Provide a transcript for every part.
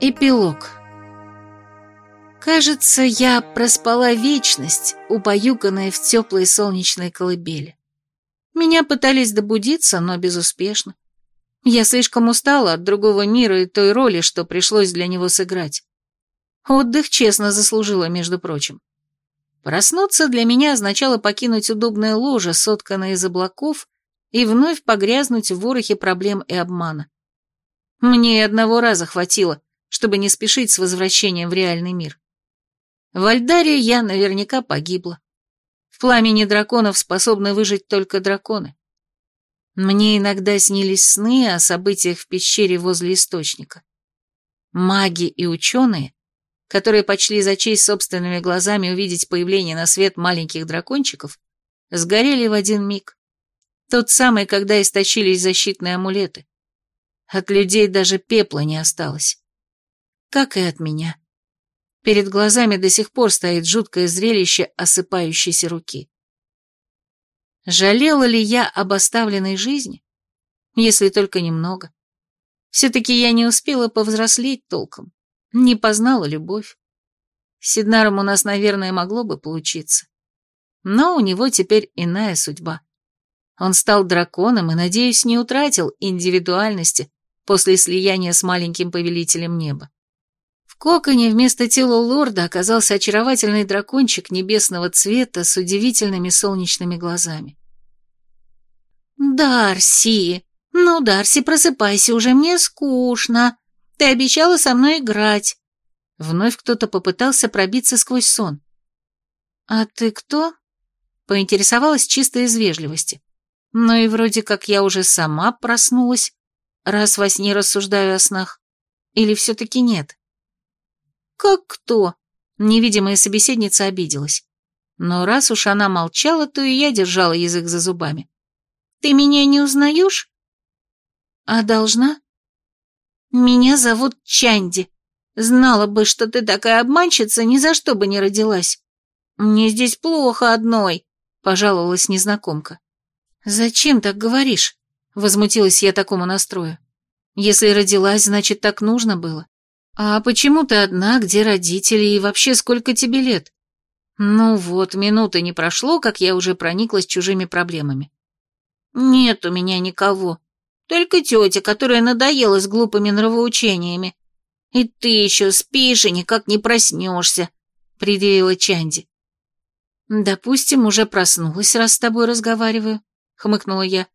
Эпилог. Кажется, я проспала вечность, убаюканная в теплой солнечной колыбели. Меня пытались добудиться, но безуспешно. Я слишком устала от другого мира и той роли, что пришлось для него сыграть. Отдых честно заслужила, между прочим. Проснуться для меня означало покинуть удобное ложе, сотканное из облаков, и вновь погрязнуть в ворохе проблем и обмана. Мне и одного раза хватило, чтобы не спешить с возвращением в реальный мир. В Альдаре я наверняка погибла. В пламени драконов способны выжить только драконы. Мне иногда снились сны о событиях в пещере возле источника. Маги и ученые, которые почли за честь собственными глазами увидеть появление на свет маленьких дракончиков, сгорели в один миг. Тот самый, когда истощились защитные амулеты. От людей даже пепла не осталось. Как и от меня. Перед глазами до сих пор стоит жуткое зрелище осыпающейся руки. Жалела ли я об оставленной жизни? Если только немного. Все-таки я не успела повзрослеть толком, не познала любовь. С Сиднаром у нас, наверное, могло бы получиться. Но у него теперь иная судьба. Он стал драконом и, надеюсь, не утратил индивидуальности после слияния с маленьким повелителем неба. В коконе вместо тела лорда оказался очаровательный дракончик небесного цвета с удивительными солнечными глазами. «Дарси! Ну, Дарси, просыпайся, уже мне скучно. Ты обещала со мной играть». Вновь кто-то попытался пробиться сквозь сон. «А ты кто?» Поинтересовалась чисто из вежливости. Но и вроде как я уже сама проснулась, раз во сне рассуждаю о снах. Или все-таки нет? Как кто? Невидимая собеседница обиделась. Но раз уж она молчала, то и я держала язык за зубами. Ты меня не узнаешь? А должна? Меня зовут Чанди. Знала бы, что ты такая обманщица, ни за что бы не родилась. Мне здесь плохо одной, пожаловалась незнакомка. «Зачем так говоришь?» — возмутилась я такому настрою. «Если родилась, значит, так нужно было. А почему ты одна, где родители и вообще сколько тебе лет?» Ну вот, минуты не прошло, как я уже прониклась чужими проблемами. «Нет у меня никого. Только тетя, которая надоела с глупыми нравоучениями. И ты еще спишь и никак не проснешься», — предъявила Чанди. «Допустим, уже проснулась, раз с тобой разговариваю хмыкнула я.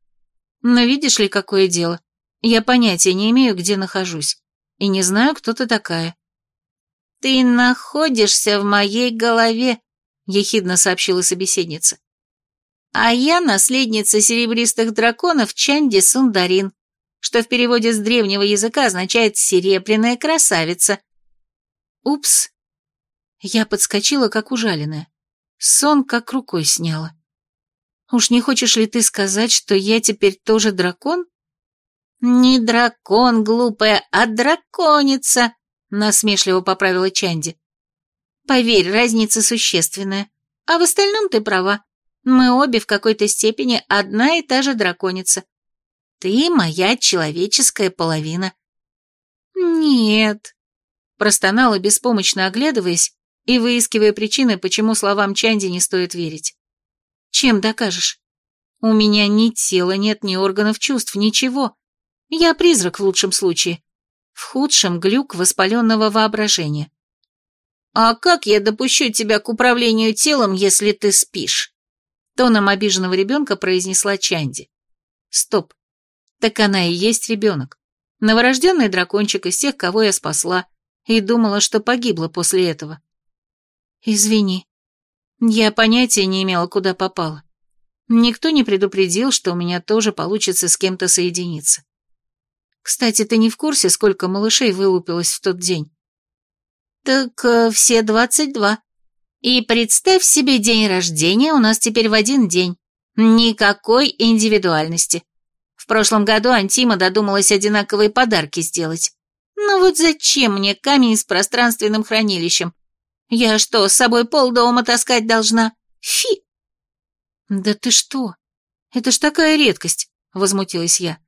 Но видишь ли, какое дело? Я понятия не имею, где нахожусь. И не знаю, кто ты такая. Ты находишься в моей голове, ехидно сообщила собеседница. А я наследница серебристых драконов Чанди Сундарин, что в переводе с древнего языка означает «серебряная красавица». Упс. Я подскочила, как ужаленная. Сон как рукой сняла. Уж не хочешь ли ты сказать, что я теперь тоже дракон? Не дракон, глупая, а драконица, насмешливо поправила Чанди. Поверь, разница существенная. А в остальном ты права. Мы обе в какой-то степени одна и та же драконица. Ты моя человеческая половина. Нет, простонала беспомощно оглядываясь и выискивая причины, почему словам Чанди не стоит верить. Чем докажешь? У меня ни тела нет, ни органов чувств, ничего. Я призрак в лучшем случае. В худшем глюк воспаленного воображения. «А как я допущу тебя к управлению телом, если ты спишь?» Тоном обиженного ребенка произнесла Чанди. «Стоп. Так она и есть ребенок. Новорожденный дракончик из тех, кого я спасла, и думала, что погибла после этого. Извини. Я понятия не имела, куда попала. Никто не предупредил, что у меня тоже получится с кем-то соединиться. Кстати, ты не в курсе, сколько малышей вылупилось в тот день? Так э, все двадцать два. И представь себе день рождения у нас теперь в один день. Никакой индивидуальности. В прошлом году Антима додумалась одинаковые подарки сделать. Ну вот зачем мне камень с пространственным хранилищем? Я что, с собой полдома таскать должна? Фи!» «Да ты что? Это ж такая редкость!» — возмутилась я.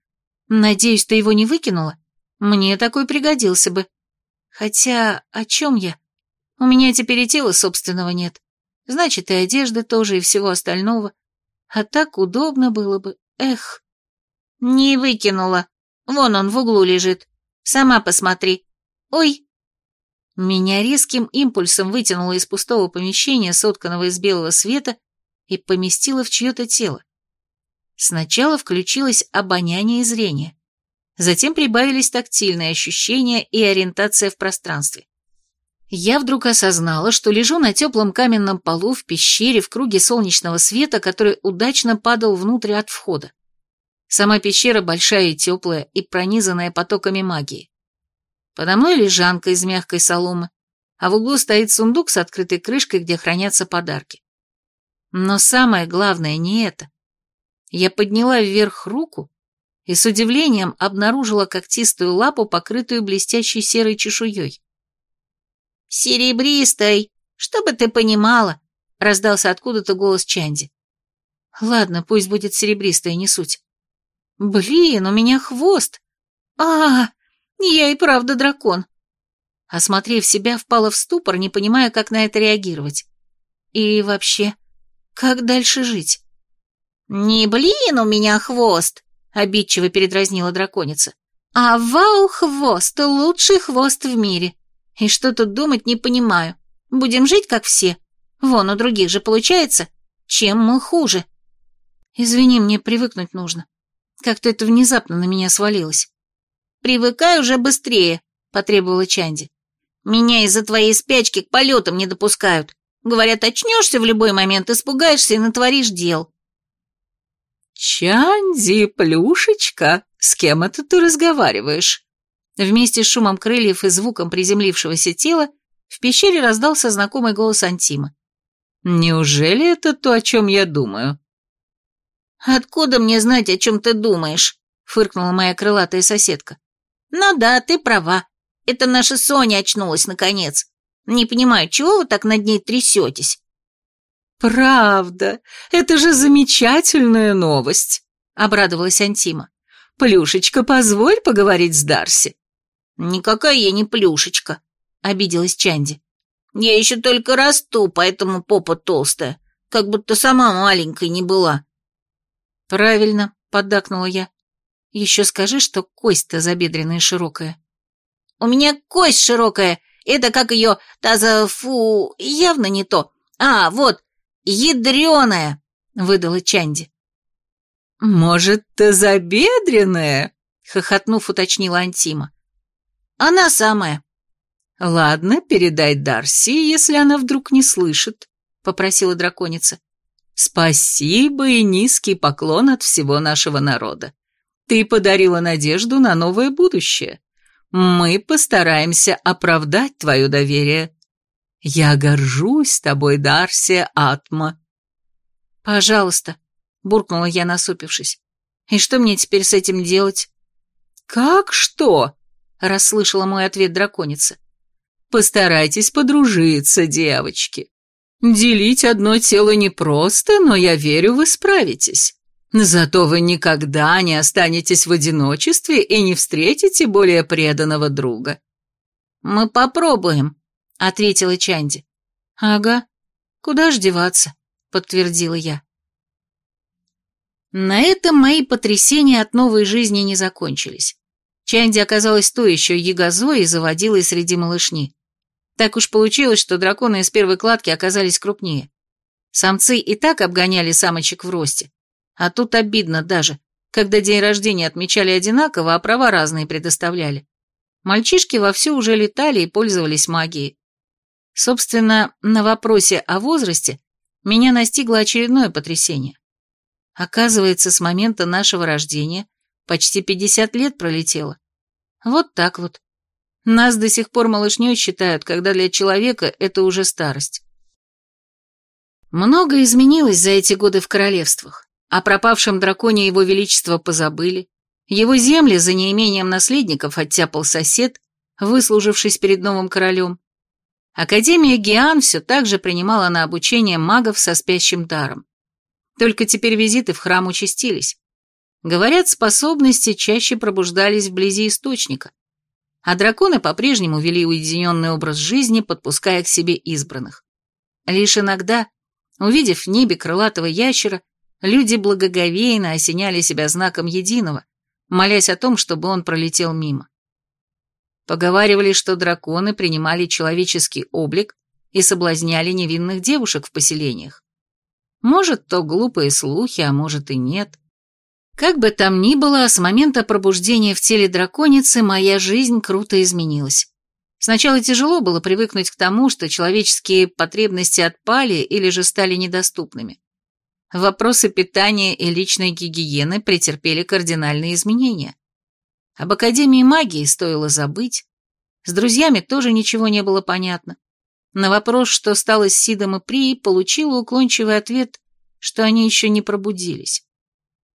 «Надеюсь, ты его не выкинула? Мне такой пригодился бы. Хотя, о чем я? У меня теперь и тела собственного нет. Значит, и одежды тоже, и всего остального. А так удобно было бы. Эх. Не выкинула. Вон он в углу лежит. Сама посмотри. Ой. Меня резким импульсом вытянуло из пустого помещения, сотканного из белого света, и поместило в чье-то тело. Сначала включилось обоняние и зрение. Затем прибавились тактильные ощущения и ориентация в пространстве. Я вдруг осознала, что лежу на теплом каменном полу в пещере в круге солнечного света, который удачно падал внутрь от входа. Сама пещера большая и теплая, и пронизанная потоками магии. Подо мной лежанка из мягкой соломы, а в углу стоит сундук с открытой крышкой, где хранятся подарки. Но самое главное не это. Я подняла вверх руку и с удивлением обнаружила когтистую лапу, покрытую блестящей серой чешуей. «Серебристой, чтобы ты понимала», — раздался откуда-то голос Чанди. «Ладно, пусть будет серебристая, не суть. Блин, у меня хвост! а, я и правда дракон!» Осмотрев себя, впала в ступор, не понимая, как на это реагировать. И вообще, как дальше жить? «Не блин у меня хвост!» — обидчиво передразнила драконица. «А вау, хвост! Лучший хвост в мире! И что тут думать, не понимаю. Будем жить, как все. Вон, у других же получается. Чем мы хуже?» «Извини, мне привыкнуть нужно. Как-то это внезапно на меня свалилось». «Привыкай уже быстрее», — потребовала Чанди. «Меня из-за твоей спячки к полетам не допускают. Говорят, очнешься в любой момент, испугаешься и натворишь дел». «Чанди, плюшечка, с кем это ты разговариваешь?» Вместе с шумом крыльев и звуком приземлившегося тела в пещере раздался знакомый голос Антима. «Неужели это то, о чем я думаю?» «Откуда мне знать, о чем ты думаешь?» — фыркнула моя крылатая соседка. «Ну да, ты права. Это наша Соня очнулась наконец. Не понимаю, чего вы так над ней трясетесь?» «Правда, это же замечательная новость», — обрадовалась Антима. «Плюшечка, позволь поговорить с Дарси». «Никакая я не плюшечка», — обиделась Чанди. «Я еще только расту, поэтому попа толстая, как будто сама маленькой не была». «Правильно», — поддакнула я. «Еще скажи, что кость-то забедренная широкая». «У меня кость широкая, это как ее таза... фу... явно не то. А, вот, «Ядреная!» — выдала Чанди. «Может, тазобедренная?» — хохотнув, уточнила Антима. «Она самая». «Ладно, передай Дарси, если она вдруг не слышит», — попросила драконица. «Спасибо и низкий поклон от всего нашего народа. Ты подарила надежду на новое будущее. Мы постараемся оправдать твое доверие. «Я горжусь тобой, Дарсия Атма». «Пожалуйста», — буркнула я, насупившись. «И что мне теперь с этим делать?» «Как что?» — расслышала мой ответ драконица. «Постарайтесь подружиться, девочки. Делить одно тело непросто, но я верю, вы справитесь. Зато вы никогда не останетесь в одиночестве и не встретите более преданного друга». «Мы попробуем», — ответила Чанди. «Ага, куда ж деваться?» — подтвердила я. На этом мои потрясения от новой жизни не закончились. Чанди оказалась то еще ягозой и заводилой среди малышни. Так уж получилось, что драконы из первой кладки оказались крупнее. Самцы и так обгоняли самочек в росте. А тут обидно даже, когда день рождения отмечали одинаково, а права разные предоставляли. Мальчишки вовсю уже летали и пользовались магией. Собственно, на вопросе о возрасте меня настигло очередное потрясение. Оказывается, с момента нашего рождения почти 50 лет пролетело. Вот так вот. Нас до сих пор малышней считают, когда для человека это уже старость. Много изменилось за эти годы в королевствах. О пропавшем драконе его величество позабыли. Его земли за неимением наследников оттяпал сосед, выслужившись перед новым королем. Академия Гиан все так же принимала на обучение магов со спящим даром. Только теперь визиты в храм участились. Говорят, способности чаще пробуждались вблизи источника, а драконы по-прежнему вели уединенный образ жизни, подпуская к себе избранных. Лишь иногда, увидев в небе крылатого ящера, люди благоговейно осеняли себя знаком единого, молясь о том, чтобы он пролетел мимо. Поговаривали, что драконы принимали человеческий облик и соблазняли невинных девушек в поселениях. Может, то глупые слухи, а может и нет. Как бы там ни было, с момента пробуждения в теле драконицы моя жизнь круто изменилась. Сначала тяжело было привыкнуть к тому, что человеческие потребности отпали или же стали недоступными. Вопросы питания и личной гигиены претерпели кардинальные изменения. Об Академии магии стоило забыть. С друзьями тоже ничего не было понятно. На вопрос, что стало с Сидом и Прией, получила уклончивый ответ, что они еще не пробудились.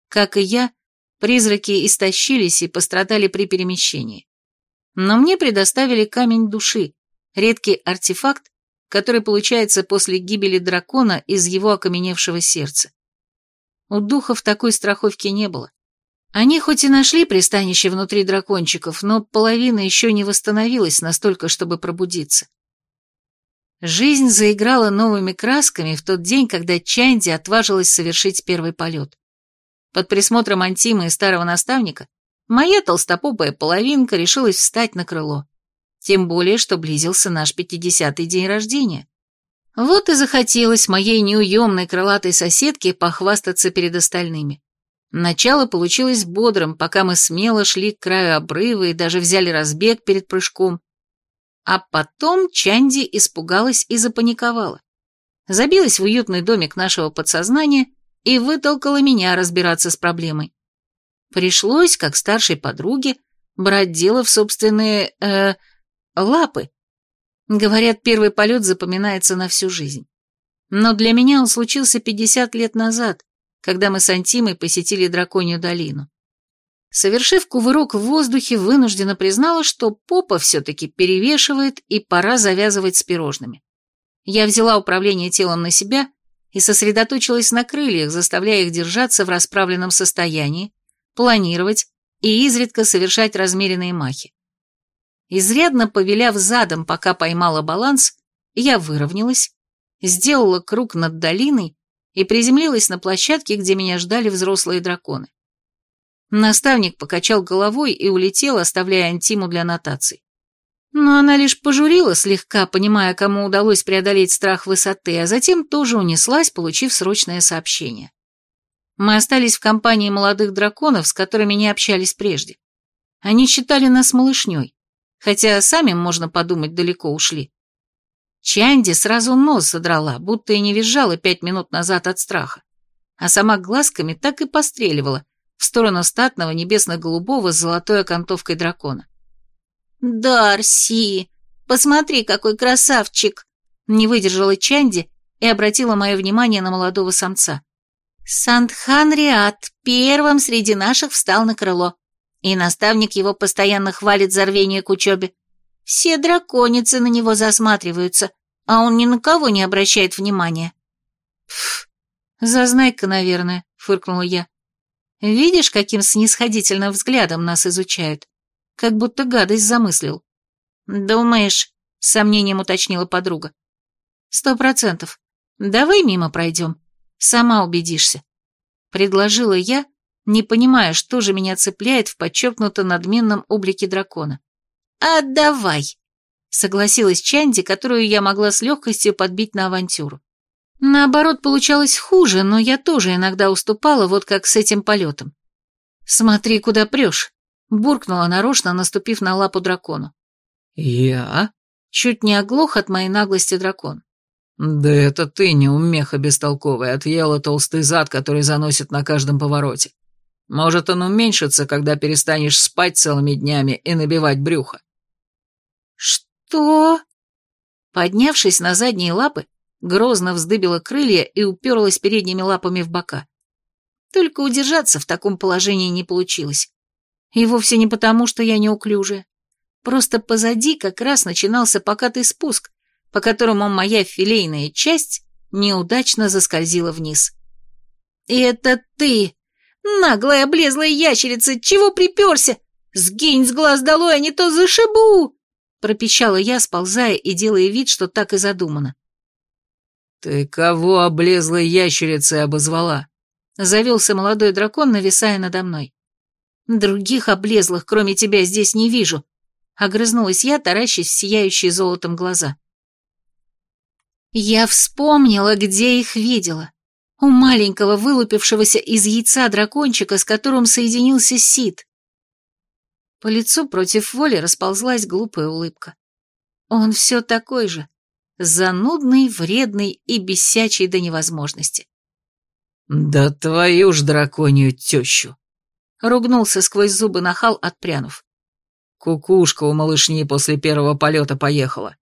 Как и я, призраки истощились и пострадали при перемещении. Но мне предоставили камень души, редкий артефакт, который получается после гибели дракона из его окаменевшего сердца. У духов такой страховки не было. Они хоть и нашли пристанище внутри дракончиков, но половина еще не восстановилась настолько, чтобы пробудиться. Жизнь заиграла новыми красками в тот день, когда Чанди отважилась совершить первый полет. Под присмотром Антимы и старого наставника моя толстопопая половинка решилась встать на крыло. Тем более, что близился наш пятидесятый день рождения. Вот и захотелось моей неуемной крылатой соседке похвастаться перед остальными. Начало получилось бодрым, пока мы смело шли к краю обрыва и даже взяли разбег перед прыжком. А потом Чанди испугалась и запаниковала. Забилась в уютный домик нашего подсознания и вытолкала меня разбираться с проблемой. Пришлось, как старшей подруге, брать дело в собственные, э, лапы. Говорят, первый полет запоминается на всю жизнь. Но для меня он случился 50 лет назад, когда мы с Антимой посетили Драконью долину. Совершив кувырок в воздухе, вынуждена признала, что попа все-таки перевешивает и пора завязывать с пирожными. Я взяла управление телом на себя и сосредоточилась на крыльях, заставляя их держаться в расправленном состоянии, планировать и изредка совершать размеренные махи. Изрядно повеляв задом, пока поймала баланс, я выровнялась, сделала круг над долиной и приземлилась на площадке, где меня ждали взрослые драконы. Наставник покачал головой и улетел, оставляя Антиму для нотаций. Но она лишь пожурила слегка, понимая, кому удалось преодолеть страх высоты, а затем тоже унеслась, получив срочное сообщение. Мы остались в компании молодых драконов, с которыми не общались прежде. Они считали нас малышней, хотя сами, можно подумать, далеко ушли. Чанди сразу нос задрала, будто и не визжала пять минут назад от страха, а сама глазками так и постреливала в сторону статного небесно-голубого с золотой окантовкой дракона. «Дарси, посмотри, какой красавчик!» Не выдержала Чанди и обратила мое внимание на молодого самца. Сандхан Риат первым среди наших встал на крыло, и наставник его постоянно хвалит за рвение к учебе. Все драконицы на него засматриваются, а он ни на кого не обращает внимания. «Пф, зазнайка, наверное», — фыркнула я. «Видишь, каким снисходительным взглядом нас изучают? Как будто гадость замыслил». «Думаешь?» — с сомнением уточнила подруга. «Сто процентов. Давай мимо пройдем. Сама убедишься». Предложила я, не понимая, что же меня цепляет в подчеркнуто надменном облике дракона. «Отдавай!» — согласилась Чанди, которую я могла с легкостью подбить на авантюру. Наоборот, получалось хуже, но я тоже иногда уступала, вот как с этим полетом. «Смотри, куда прешь!» — буркнула нарочно, наступив на лапу дракону. «Я?» — чуть не оглох от моей наглости дракон. «Да это ты, неумеха бестолковая, отъела толстый зад, который заносит на каждом повороте. Может, он уменьшится, когда перестанешь спать целыми днями и набивать брюхо». «Что?» Поднявшись на задние лапы, грозно вздыбила крылья и уперлась передними лапами в бока. Только удержаться в таком положении не получилось. И вовсе не потому, что я неуклюжая. Просто позади как раз начинался покатый спуск, по которому моя филейная часть неудачно заскользила вниз. «Это ты, наглая облезлая ящерица, чего приперся?» «Сгинь с глаз долой, а не то зашибу!» пропищала я, сползая и делая вид, что так и задумано. «Ты кого облезлой ящерицей обозвала?» Завелся молодой дракон, нависая надо мной. «Других облезлых, кроме тебя, здесь не вижу», — огрызнулась я, таращась в сияющие золотом глаза. Я вспомнила, где их видела. У маленького вылупившегося из яйца дракончика, с которым соединился Сид. По лицу против воли расползлась глупая улыбка. Он все такой же, занудный, вредный и бесячий до невозможности. «Да твою ж драконью тещу!» — ругнулся сквозь зубы нахал, отпрянув. «Кукушка у малышни после первого полета поехала».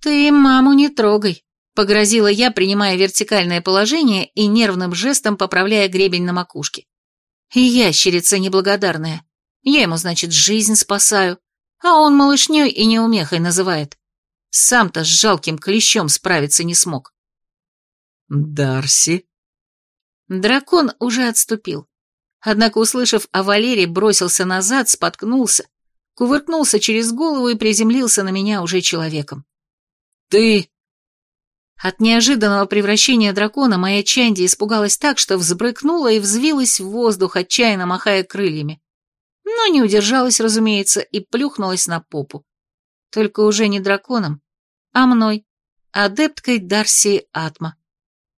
«Ты маму не трогай», — погрозила я, принимая вертикальное положение и нервным жестом поправляя гребень на макушке. «Ящерица неблагодарная. Я ему, значит, жизнь спасаю, а он малышней и неумехой называет. Сам-то с жалким клещом справиться не смог». «Дарси?» Дракон уже отступил. Однако, услышав о Валере, бросился назад, споткнулся, кувыркнулся через голову и приземлился на меня уже человеком. «Ты...» От неожиданного превращения дракона моя Чанди испугалась так, что взбрыкнула и взвилась в воздух, отчаянно махая крыльями. Но не удержалась, разумеется, и плюхнулась на попу. Только уже не драконом, а мной, адепткой Дарси Атма.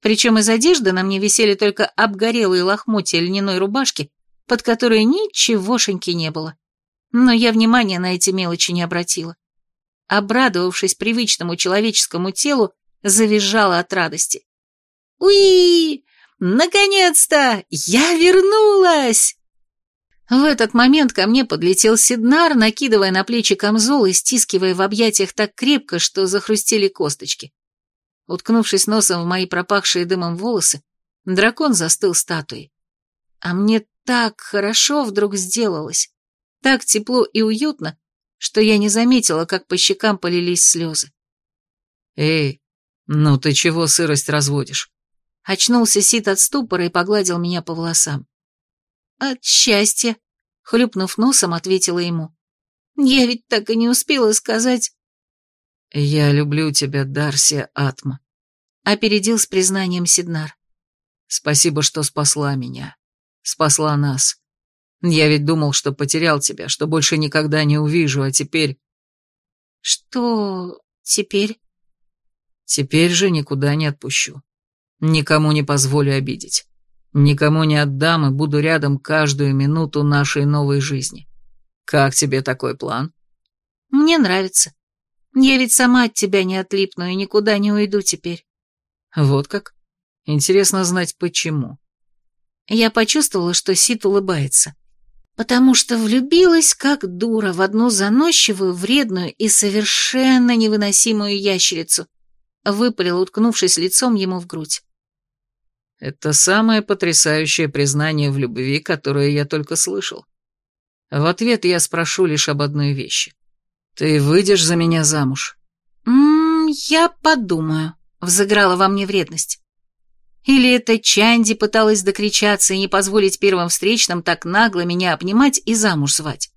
Причем из одежды на мне висели только обгорелые лохмотья льняной рубашки, под которой ничегошеньки не было. Но я внимания на эти мелочи не обратила. Обрадовавшись привычному человеческому телу, завизжала от радости. «Уи! Наконец-то! Я вернулась!» В этот момент ко мне подлетел Сиднар, накидывая на плечи камзол и стискивая в объятиях так крепко, что захрустели косточки. Уткнувшись носом в мои пропахшие дымом волосы, дракон застыл статуей. А мне так хорошо вдруг сделалось, так тепло и уютно, что я не заметила, как по щекам полились слезы. «Эй, ну ты чего сырость разводишь?» Очнулся Сид от ступора и погладил меня по волосам. «От счастья», — хлюпнув носом, ответила ему. «Я ведь так и не успела сказать...» «Я люблю тебя, Дарсия Атма», — опередил с признанием Сиднар. «Спасибо, что спасла меня. Спасла нас. Я ведь думал, что потерял тебя, что больше никогда не увижу, а теперь...» «Что теперь?» «Теперь же никуда не отпущу. Никому не позволю обидеть. Никому не отдам и буду рядом каждую минуту нашей новой жизни. Как тебе такой план?» «Мне нравится. Я ведь сама от тебя не отлипну и никуда не уйду теперь. Вот как? Интересно знать, почему. Я почувствовала, что Сит улыбается. Потому что влюбилась, как дура, в одну заносчивую, вредную и совершенно невыносимую ящерицу. Выпалил, уткнувшись лицом ему в грудь. Это самое потрясающее признание в любви, которое я только слышал. В ответ я спрошу лишь об одной вещи. «Ты выйдешь за меня замуж?» «Ммм, я подумаю», — взыграла во мне вредность. Или это Чанди пыталась докричаться и не позволить первым встречным так нагло меня обнимать и замуж звать?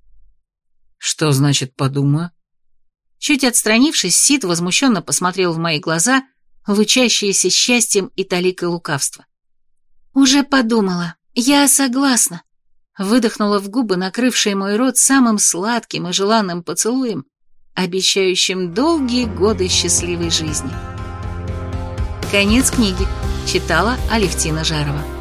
«Что значит «подумаю»?» Чуть отстранившись, Сид возмущенно посмотрел в мои глаза, лучащиеся счастьем и таликой лукавства. «Уже подумала. Я согласна выдохнула в губы накрывший мой рот самым сладким и желанным поцелуем, обещающим долгие годы счастливой жизни. Конец книги. Читала Алевтина Жарова.